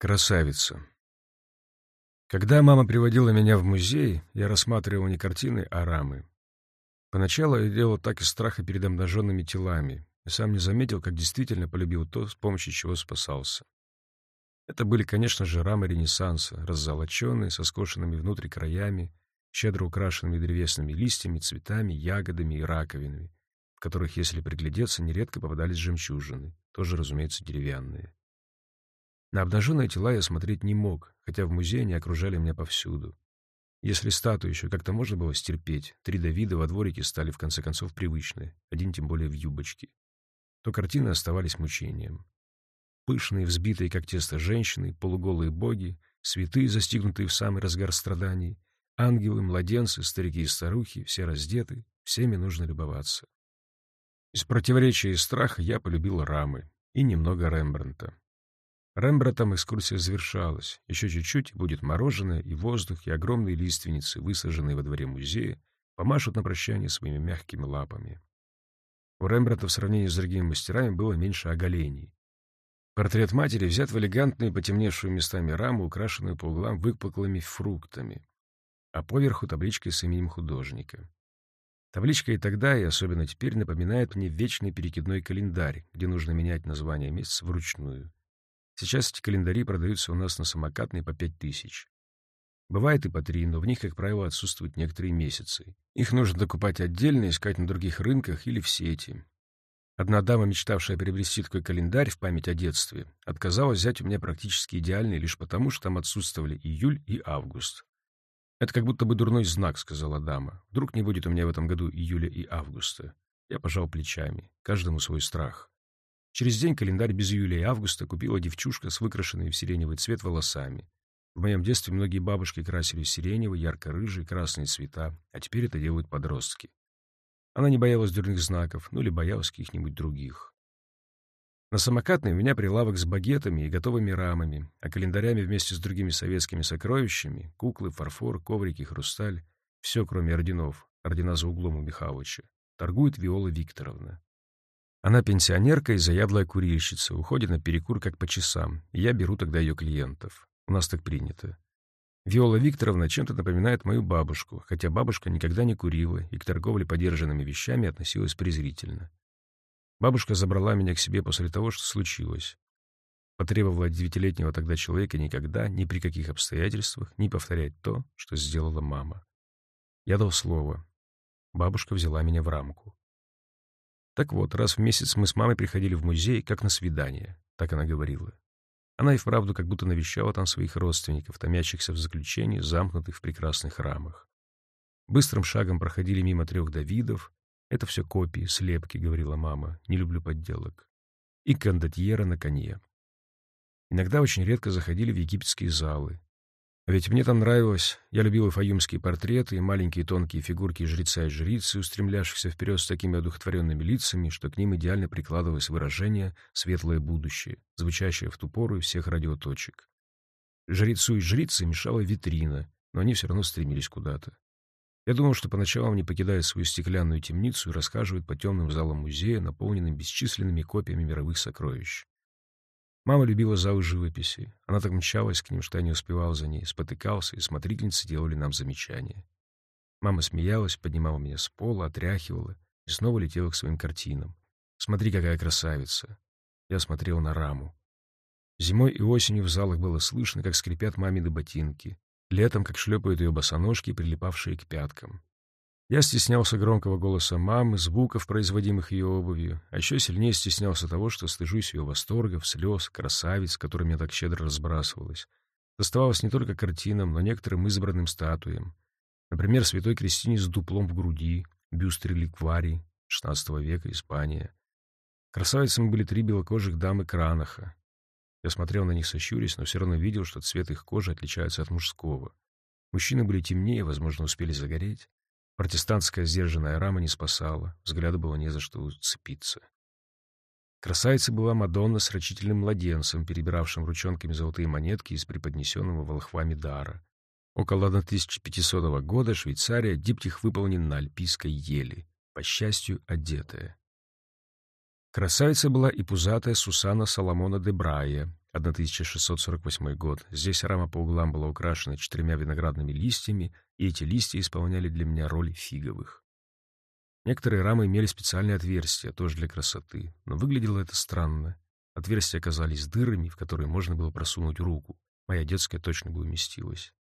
Красавица. Когда мама приводила меня в музей, я рассматривал не картины, а рамы. Поначалу я делал так из страха перед обнаженными телами, и сам не заметил, как действительно полюбил то, с помощью чего спасался. Это были, конечно же, рамы Ренессанса, раззолоченные, со скошенными внутрь краями, щедро украшенными древесными листьями, цветами, ягодами и раковинами, в которых, если приглядеться, нередко попадались жемчужины, тоже, разумеется, деревянные. На обнаженные тела я смотреть не мог, хотя в музее они окружали меня повсюду. Если статую еще как-то можно было стерпеть, три Давида во дворике стали в конце концов привычны, один тем более в юбочке, то картины оставались мучением. Пышные, взбитые, как тесто женщины, полуголые боги, святые, застигнутые в самый разгар страданий, ангелы, младенцы, старики и старухи, все раздеты, всеми нужно любоваться. Из противоречия и страха я полюбил рамы и немного Рембрандта. Рембрандтом экскурсия завершалась. Еще чуть-чуть, будет мороженое, и воздух, и огромные лиственницы, высаженные во дворе музея, помашут на прощание своими мягкими лапами. У Рембрандта в сравнении с другими мастерами было меньше оголений. Портрет матери взят в элегантную, потемневшую местами раму, украшенную по углам выпуклыми фруктами, а поверху табличкой с именем художника. Табличка и тогда, и особенно теперь напоминает мне вечный перекидной календарь, где нужно менять название месяца вручную. Сейчас эти календари продаются у нас на самокатной по пять тысяч. Бывает и по три, но в них, как правило, отсутствуют некоторые месяцы. Их нужно докупать отдельно, искать на других рынках или в сети. Одна дама, мечтавшая приобрести такой календарь в память о детстве, отказалась взять у меня практически идеальный лишь потому, что там отсутствовали июль и август. «Это как будто бы дурной знак», — сказала дама. «Вдруг не будет у меня в этом году июля и августа». Я пожал плечами. Каждому свой страх. Через день календарь без июля и августа купила девчушка с выкрашенными в сиреневый цвет волосами. В моем детстве многие бабушки красили сиреневый, ярко-рыжий, красные цвета, а теперь это делают подростки. Она не боялась дурных знаков, ну или боялась каких-нибудь других. На самокатной у меня прилавок с багетами и готовыми рамами, а календарями вместе с другими советскими сокровищами — куклы, фарфор, коврики, хрусталь — все, кроме орденов, ордена за углом у Михалыча, торгует Виола Викторовна. Она пенсионерка и заядлая курильщица, уходит на перекур как по часам, я беру тогда ее клиентов. У нас так принято. Виола Викторовна чем-то напоминает мою бабушку, хотя бабушка никогда не курила и к торговле подержанными вещами относилась презрительно. Бабушка забрала меня к себе после того, что случилось. Потребовала от девятилетнего тогда человека никогда, ни при каких обстоятельствах, не повторять то, что сделала мама. Я дал слово. Бабушка взяла меня в рамку. Так вот, раз в месяц мы с мамой приходили в музей, как на свидание, так она говорила. Она и вправду как будто навещала там своих родственников, томящихся в заключении, замкнутых в прекрасных рамах. Быстрым шагом проходили мимо трех Давидов. Это все копии, слепки, говорила мама, не люблю подделок. И кондотьера на коне. Иногда очень редко заходили в египетские залы. Ведь мне там нравилось. Я любил и фаюмские портреты, и маленькие тонкие фигурки жреца и жрицы, устремляющихся вперед с такими одухотворенными лицами, что к ним идеально прикладывалось выражение «светлое будущее», звучащее в ту пору из всех радиоточек. Жрецу и жрице мешала витрина, но они все равно стремились куда-то. Я думал, что поначалу они покидают свою стеклянную темницу и расхаживают по темным залам музея, наполненным бесчисленными копиями мировых сокровищ. Мама любила зал живописи. Она так мчалась к ним, что я не успевал за ней, спотыкался, и смотрительницы делали нам замечания. Мама смеялась, поднимала меня с пола, отряхивала и снова летела к своим картинам. «Смотри, какая красавица!» Я смотрел на раму. Зимой и осенью в залах было слышно, как скрипят мамины ботинки, летом, как шлепают ее босоножки, прилипавшие к пяткам. Я стеснялся громкого голоса мамы, звуков, производимых ее обувью, а еще сильнее стеснялся того, что стыжусь ее восторгов, слез, красавиц, которыми я так щедро разбрасывалась. Доставалось не только картинам, но некоторым избранным статуям. Например, святой Кристине с дуплом в груди, бюст реликварий, XVI века, Испания. Красавицами были три белокожих дамы Кранаха. Я смотрел на них сощурясь, но все равно видел, что цвет их кожи отличается от мужского. Мужчины были темнее, возможно, успели загореть. Протестантская сдержанная рама не спасала, взгляду было не за что уцепиться. Красавицей была Мадонна с рачительным младенцем, перебиравшим ручонками золотые монетки из преподнесенного волхвами дара. Около 1500 года Швейцария диптих выполнен на альпийской ели, по счастью, одетая. Красавица была и пузатая Сусана Соломона де Брайя, 1648 год. Здесь рама по углам была украшена четырьмя виноградными листьями, и эти листья исполняли для меня роль фиговых. Некоторые рамы имели специальные отверстия, тоже для красоты, но выглядело это странно. Отверстия оказались дырами, в которые можно было просунуть руку. Моя детская точно бы уместилась.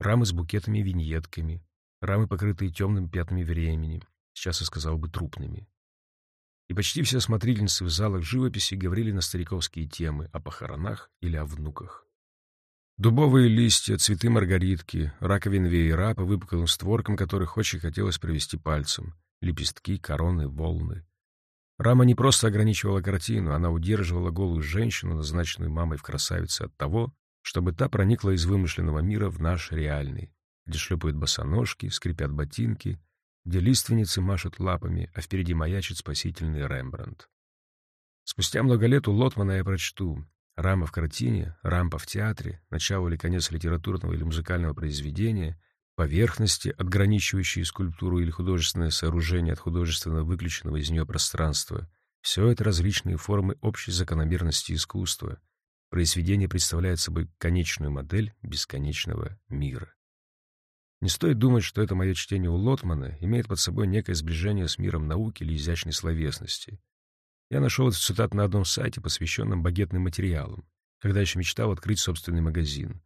Рамы с букетами-виньетками, рамы, покрытые темными пятнами времени, сейчас я сказал бы трупными. И почти все смотрительницы в залах живописи говорили на стариковские темы о похоронах или о внуках. Дубовые листья, цветы маргаритки, раковин веера по выпуклым створкам, которых очень хотелось провести пальцем, лепестки, короны, волны. Рама не просто ограничивала картину, она удерживала голую женщину, назначенную мамой в красавице от того, чтобы та проникла из вымышленного мира в наш реальный, где шлепают босоножки, скрипят ботинки, где лиственницы машут лапами, а впереди маячит спасительный Рембрандт. Спустя много лет у Лотмана я прочту «Рама в картине», «Рампа в театре», начало или конец литературного или музыкального произведения, поверхности, отграничивающие скульптуру или художественное сооружение от художественно выключенного из нее пространства. Все это различные формы общей закономерности искусства. Произведение представляет собой конечную модель бесконечного мира. Не стоит думать, что это мое чтение у Лотмана имеет под собой некое сближение с миром науки или изящной словесности. Я нашел этот цитат на одном сайте, посвященном багетным материалам, когда еще мечтал открыть собственный магазин.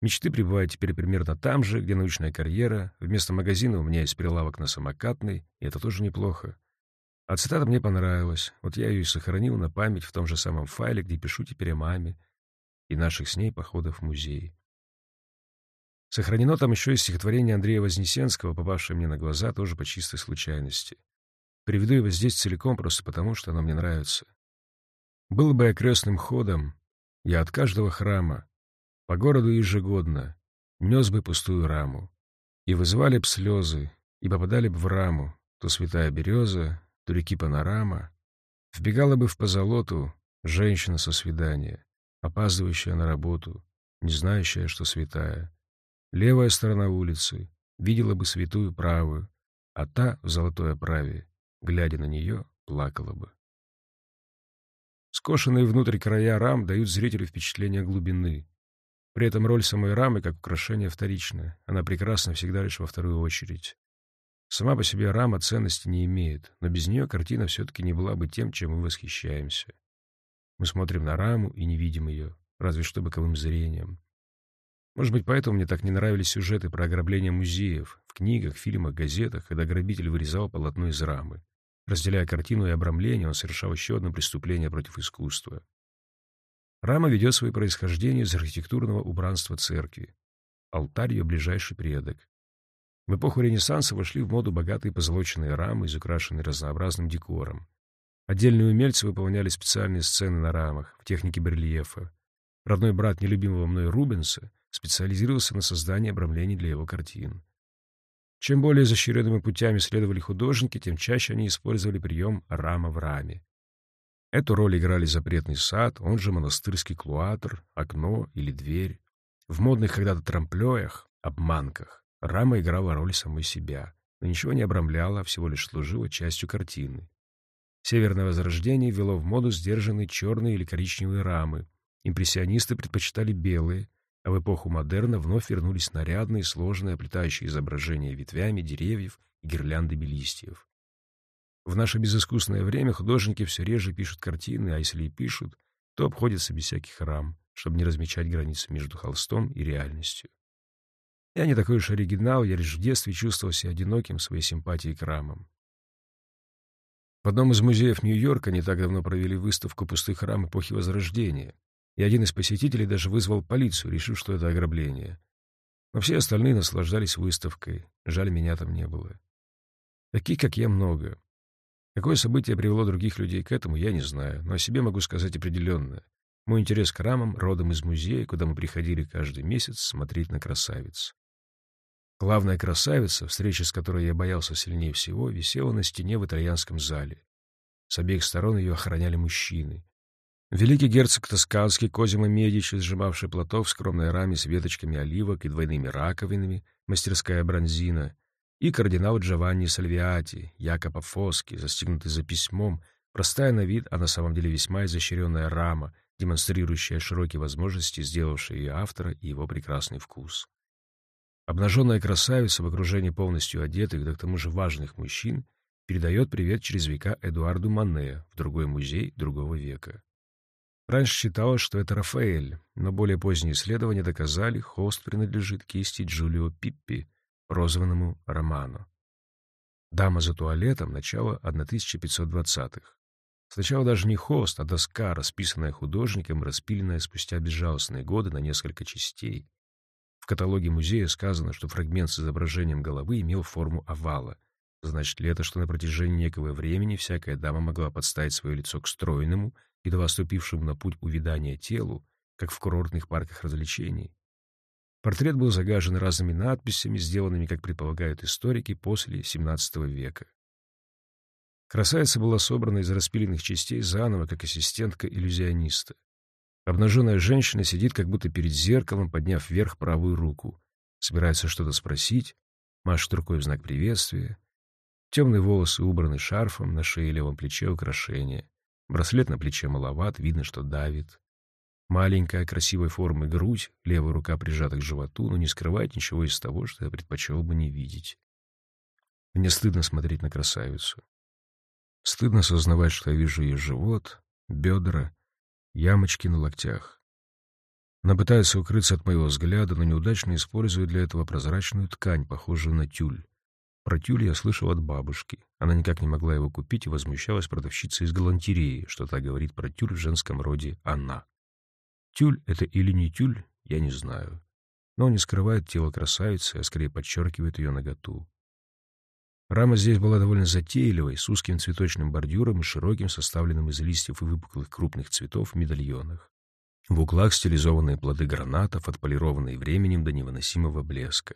Мечты пребывают теперь примерно там же, где научная карьера. Вместо магазина у меня есть прилавок на самокатной, и это тоже неплохо. А цитата мне понравилась. Вот я ее и сохранил на память в том же самом файле, где пишу теперь о маме и наших с ней походах в музей. Сохранено там еще и стихотворение Андрея Вознесенского, попавшее мне на глаза тоже по чистой случайности. Приведу его здесь целиком просто потому, что оно мне нравится. Было бы окрестным ходом, я от каждого храма, по городу ежегодно, нес бы пустую раму, и вызывали б слезы, и попадали б в раму, то святая береза, то реки панорама, вбегала бы в позолоту женщина со свидания, опаздывающая на работу, не знающая, что святая, Левая сторона улицы видела бы святую правую, а та в золотой оправе, глядя на нее, плакала бы. Скошенные внутрь края рам дают зрителю впечатление глубины. При этом роль самой рамы как украшение вторичная, она прекрасна всегда лишь во вторую очередь. Сама по себе рама ценности не имеет, но без нее картина все-таки не была бы тем, чем мы восхищаемся. Мы смотрим на раму и не видим ее, разве что боковым зрением. Может быть, поэтому мне так не нравились сюжеты про ограбление музеев. В книгах, фильмах, газетах, когда грабитель вырезал полотно из рамы. Разделяя картину и обрамление, он совершал еще одно преступление против искусства. Рама ведет свое происхождение из архитектурного убранства церкви. Алтарь ее ближайший предок. В эпоху Ренессанса вошли в моду богатые позолоченные рамы, изукрашенные разнообразным декором. Отдельные умельцы выполняли специальные сцены на рамах в технике барельефа. Родной брат нелюбимого мной Рубенса специализировался на создании обрамлений для его картин. Чем более изощренными путями следовали художники, тем чаще они использовали прием рама в раме. Эту роль играли запретный сад, он же монастырский клуатр, окно или дверь. В модных когда-то трамплеях, обманках, рама играла роль самой себя, но ничего не обрамляла, всего лишь служила частью картины. Северное возрождение вело в моду сдержанные черные или коричневые рамы. Импрессионисты предпочитали белые, в эпоху модерна вновь вернулись нарядные, сложные, оплетающие изображения ветвями деревьев и гирляндами листьев. В наше безыскусное время художники все реже пишут картины, а если и пишут, то обходятся без всяких рам, чтобы не размечать границы между холстом и реальностью. Я не такой уж оригинал, я лишь в детстве чувствовал себя одиноким своей симпатии к рамам. В одном из музеев Нью-Йорка не так давно провели выставку пустых рам эпохи Возрождения, и один из посетителей даже вызвал полицию, решив, что это ограбление. Но все остальные наслаждались выставкой, жаль, меня там не было. Таких, как я, много. Какое событие привело других людей к этому, я не знаю, но о себе могу сказать определенно. Мой интерес к рамам родом из музея, куда мы приходили каждый месяц смотреть на красавиц. Главная красавица, встреча с которой я боялся сильнее всего, висела на стене в итальянском зале. С обеих сторон ее охраняли мужчины. Великий герцог Тосканский Козимо Медичи, сжимавший платок в скромной раме с веточками оливок и двойными раковинами, мастерская бронзина, и кардинал Джованни Сальвиати, Якоба Фоски, застигнутый за письмом, простая на вид, а на самом деле весьма изощренная рама, демонстрирующая широкие возможности, сделавшая ее автора и его прекрасный вкус. Обнаженная красавица в окружении полностью одетых, да к тому же важных мужчин, передает привет через века Эдуарду Мане в другой музей другого века. Раньше считалось, что это Рафаэль, но более поздние исследования доказали, холст принадлежит кисти Джулио Пиппи, прозванному Романо. Дама за туалетом, начало 1520-х. Сначала даже не холст, а доска, расписанная художником распиленная спустя безжалостные годы на несколько частей. В каталоге музея сказано, что фрагмент с изображением головы имел форму овала. Значит ли это, что на протяжении некого времени всякая дама могла подставить свое лицо к стройному, едва ступившему на путь увядания телу, как в курортных парках развлечений? Портрет был загажен разными надписями, сделанными, как предполагают историки, после XVII века. Красавица была собрана из распиленных частей заново, как ассистентка иллюзиониста. Обнаженная женщина сидит как будто перед зеркалом, подняв вверх правую руку. Собирается что-то спросить, машет рукой в знак приветствия. Темные волосы убраны шарфом, на шее и левом плече украшения. Браслет на плече маловат, видно, что давит. Маленькая, красивой формы грудь, левая рука прижата к животу, но не скрывает ничего из того, что я предпочел бы не видеть. Мне стыдно смотреть на красавицу. Стыдно осознавать, что я вижу ее живот, бедра, ямочки на локтях. Она пытается укрыться от моего взгляда, но неудачно использует для этого прозрачную ткань, похожую на тюль. Про тюль я слышал от бабушки. Она никак не могла его купить и возмущалась продавщицей из галантереи, что та говорит про тюль в женском роде «она». Тюль это или не тюль, я не знаю. Но он не скрывает тело красавицы, а скорее подчеркивает ее наготу. Рама здесь была довольно затейливой, с узким цветочным бордюром и широким, составленным из листьев и выпуклых крупных цветов, медальонах. В углах стилизованные плоды гранатов, отполированные временем до невыносимого блеска.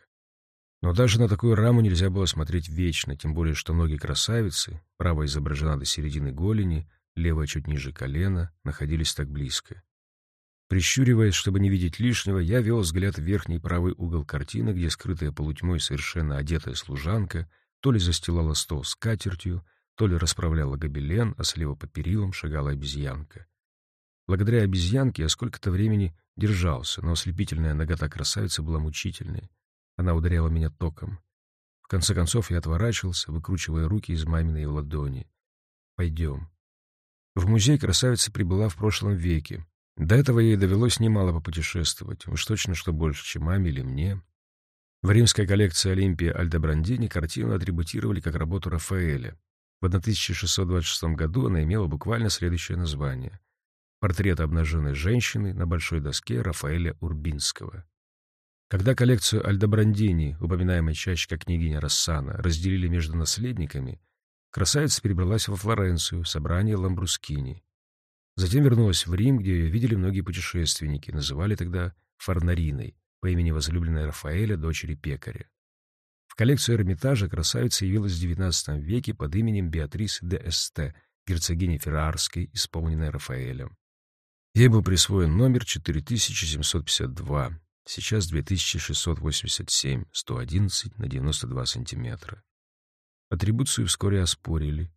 Но даже на такую раму нельзя было смотреть вечно, тем более что ноги красавицы, правая изображена до середины голени, левая чуть ниже колена, находились так близко. Прищуриваясь, чтобы не видеть лишнего, я вел взгляд в верхний правый угол картины, где скрытая полутьмой совершенно одетая служанка то ли застилала стол с катертью, то ли расправляла гобелен, а слева под перилом шагала обезьянка. Благодаря обезьянке я сколько-то времени держался, но ослепительная нагота красавицы была мучительной. Она ударяла меня током. В конце концов я отворачивался, выкручивая руки из маминой ладони. «Пойдем». В музей красавица прибыла в прошлом веке, до этого ей довелось немало попутешествовать, уж точно что больше, чем маме или мне. В римской коллекции Олимпия Альдебрандини картину атрибутировали как работу Рафаэля. В 1626 году она имела буквально следующее название «Портрет обнаженной женщины на большой доске Рафаэля Урбинского». Когда коллекцию Альдебрандини, упоминаемой чаще как княгиня Рассана, разделили между наследниками, красавица перебралась во Флоренцию, собрание Ламбрускини. Затем вернулась в Рим, где ее видели многие путешественники, называли тогда Фарнариной, по имени возлюбленной Рафаэля, дочери пекаря. В коллекцию Эрмитажа красавица явилась в XIX веке под именем Беатрисы де Эсте, герцогини Феррарской, исполненной Рафаэлем. Ей был присвоен номер 4752, сейчас 2687, 111 на 92 сантиметра. Атрибуцию вскоре оспорили,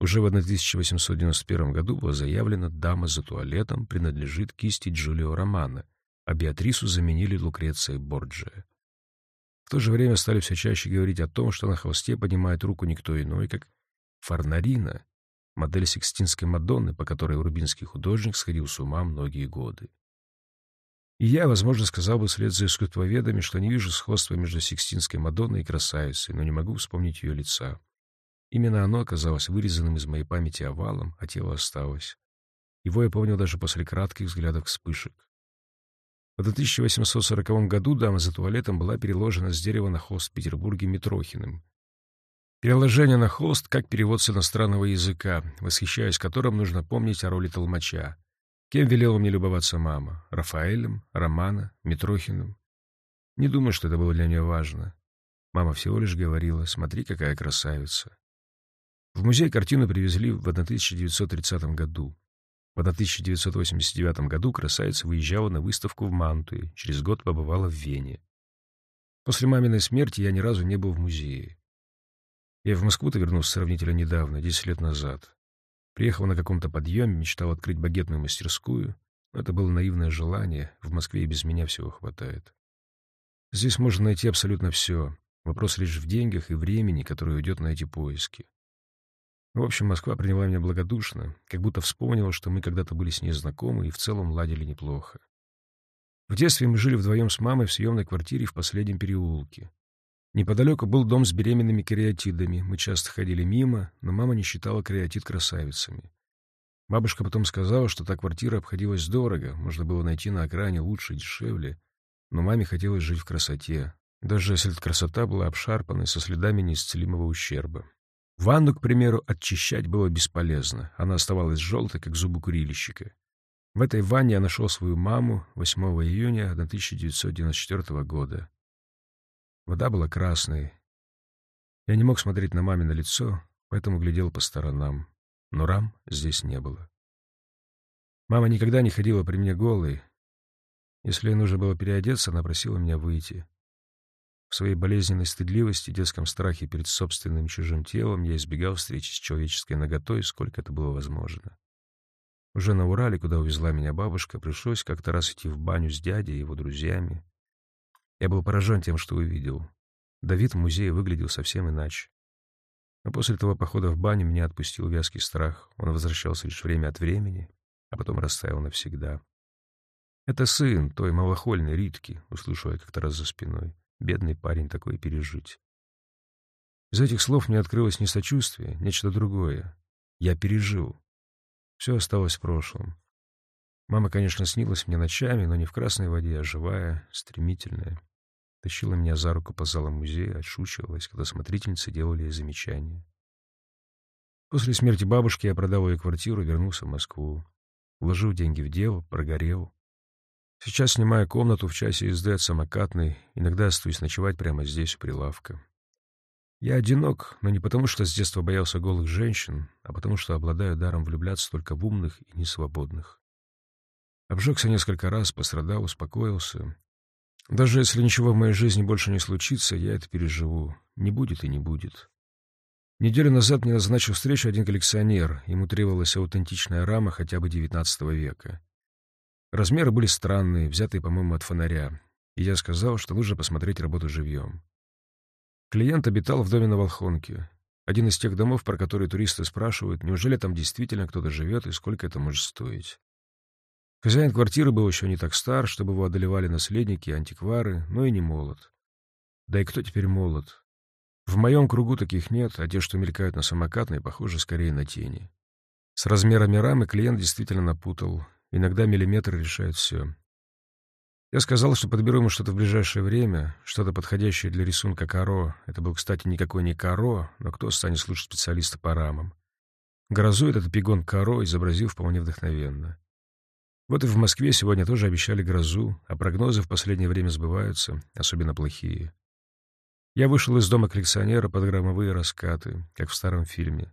уже в 1891 году было заявлено «Дама за туалетом принадлежит кисти Джулио Романа», а Беатрису заменили Лукрецией Борджия. В то же время стали все чаще говорить о том, что на холсте поднимает руку никто иной, как Фарнарина, модель Сикстинской Мадонны, по которой рубинский художник сходил с ума многие годы. И я, возможно, сказал бы вслед за искусствоведами, что не вижу сходства между Сикстинской Мадонной и красавицей, но не могу вспомнить ее лица. Именно оно оказалось вырезанным из моей памяти овалом, а тело осталось. Его я помнил даже после кратких взглядов вспышек. В 1840 году дама за туалетом была переложена с дерева на холст в Петербурге Митрохиным. Переложение на холст как перевод с иностранного языка, восхищаясь которым нужно помнить о роли толмача. Кем велела мне любоваться мама? Рафаэлем, Романа, Митрохиным? Не думаю, что это было для нее важно. Мама всего лишь говорила, смотри, какая красавица. В музей картину привезли в 1930 году. В 1989 году красавица выезжала на выставку в Мантуе, через год побывала в Вене. После маминой смерти я ни разу не был в музее. Я в Москву-то вернулся сравнительно недавно, 10 лет назад. Приехал на каком-то подъеме, мечтал открыть багетную мастерскую, Это было наивное желание, в Москве и без меня всего хватает. Здесь можно найти абсолютно все. Вопрос лишь в деньгах и времени, которое уйдет на эти поиски. В общем, Москва приняла меня благодушно, как будто вспомнила, что мы когда-то были с ней знакомы и в целом ладили неплохо. В детстве мы жили вдвоем с мамой в съемной квартире в последнем переулке. Неподалеку был дом с беременными кариатидами. Мы часто ходили мимо, но мама не считала кариатид красавицами. Бабушка потом сказала, что та квартира обходилась дорого, можно было найти на окраине лучше и дешевле, но маме хотелось жить в красоте, даже если эта красота была обшарпанной со следами неисцелимого ущерба. Ванну, к примеру, очищать было бесполезно, она оставалась желтой, как зубы курильщика. В этой ванне я нашел свою маму 8 июня 1994 года. Вода была красной. Я не мог смотреть на мамино лицо, поэтому глядел по сторонам. Но рам здесь не было. Мама никогда не ходила при мне голой. Если ей нужно было переодеться, она просила меня выйти. В своей болезненной стыдливости, детском страхе перед собственным чужим телом я избегал встречи с человеческой наготой, сколько это было возможно. Уже на Урале, куда увезла меня бабушка, пришлось как-то раз идти в баню с дядей и его друзьями. Я был поражен тем, что увидел. Давид в музее выглядел совсем иначе. Но после этого похода в баню меня отпустил вязкий страх. Он возвращался лишь время от времени, а потом растаял навсегда. «Это сын той малохольной Ритки», — услышал я как-то раз за спиной. Бедный парень такой пережить. Из этих слов мне открылось не сочувствие, нечто другое. Я пережил. Все осталось в прошлом. Мама, конечно, снилась мне ночами, но не в красной воде, а живая, стремительная. Тащила меня за руку по залам музея, отшучивалась, когда смотрительницы делали ей замечания. После смерти бабушки я продал ее квартиру и вернулся в Москву. Вложил деньги в дело, прогорел. Сейчас снимаю комнату в часе езды от самокатной, иногда остаюсь ночевать прямо здесь, у прилавка. Я одинок, но не потому, что с детства боялся голых женщин, а потому, что обладаю даром влюбляться только в умных и несвободных. Обжегся несколько раз, пострадал, успокоился. Даже если ничего в моей жизни больше не случится, я это переживу. Не будет и не будет. Неделю назад мне назначил встречу один коллекционер. Ему требовалась аутентичная рама хотя бы XIX века. Размеры были странные, взятые, по-моему, от фонаря. И я сказал, что нужно посмотреть работу живьем. Клиент обитал в доме на Волхонке. Один из тех домов, про которые туристы спрашивают, неужели там действительно кто-то живет и сколько это может стоить. Хозяин квартиры был еще не так стар, чтобы его одолевали наследники и антиквары, но и не молод. Да и кто теперь молод? В моем кругу таких нет, а те, что мелькают на самокатной, похожи скорее на тени. С размерами рамы клиент действительно напутал. Иногда миллиметры решают все. Я сказал, что подберу ему что-то в ближайшее время, что-то подходящее для рисунка каро. Это был, кстати, никакой не каро, но кто станет слушать специалиста по рамам? Грозу этот пигон каро изобразил вполне вдохновенно. Вот и в Москве сегодня тоже обещали грозу, а прогнозы в последнее время сбываются, особенно плохие. Я вышел из дома коллекционера под громовые раскаты, как в старом фильме.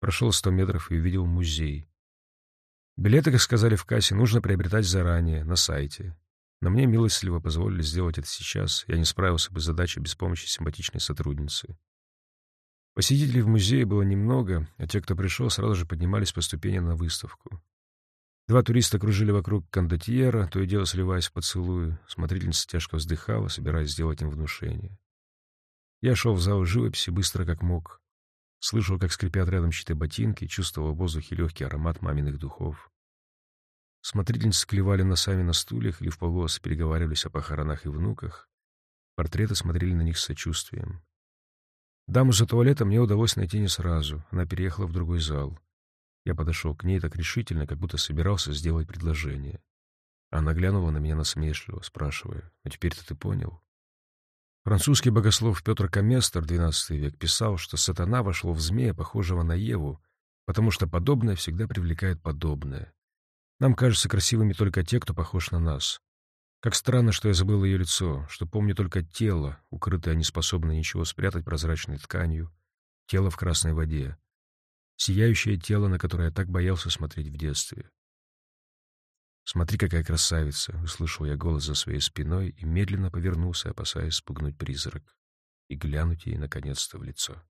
Прошел сто метров и увидел музей. Билеты, как сказали в кассе, нужно приобретать заранее, на сайте. Но мне милостливо позволили сделать это сейчас, я не справился бы с задачей без помощи симпатичной сотрудницы. Посетителей в музее было немного, а те, кто пришел, сразу же поднимались по ступеням на выставку. Два туриста кружили вокруг кондотьера, то и дело сливаясь в поцелуи. Смотрительница тяжко вздыхала, собираясь сделать им внушение. Я шел в зал живописи быстро как мог. Слышал, как скрипят рядом чьи-то ботинки, чувствовал в воздухе легкий аромат маминых духов. Смотрительницы клевали носами на стульях или в полголоса переговаривались о похоронах и внуках. Портреты смотрели на них с сочувствием. Даму за туалетом мне удалось найти не сразу. Она переехала в другой зал. Я подошел к ней так решительно, как будто собирался сделать предложение. Она глянула на меня насмешливо, спрашивая, «Ну теперь-то ты понял?» Французский богослов Петр Коместер, XII век, писал, что сатана вошел в змея, похожего на Еву, потому что подобное всегда привлекает подобное. Нам кажутся красивыми только те, кто похож на нас. Как странно, что я забыл ее лицо, что помню только тело, укрытое неспособное ничего спрятать прозрачной тканью, тело в красной воде сияющее тело, на которое я так боялся смотреть в детстве. «Смотри, какая красавица!» — услышал я голос за своей спиной и медленно повернулся, опасаясь спугнуть призрак и глянуть ей наконец-то в лицо.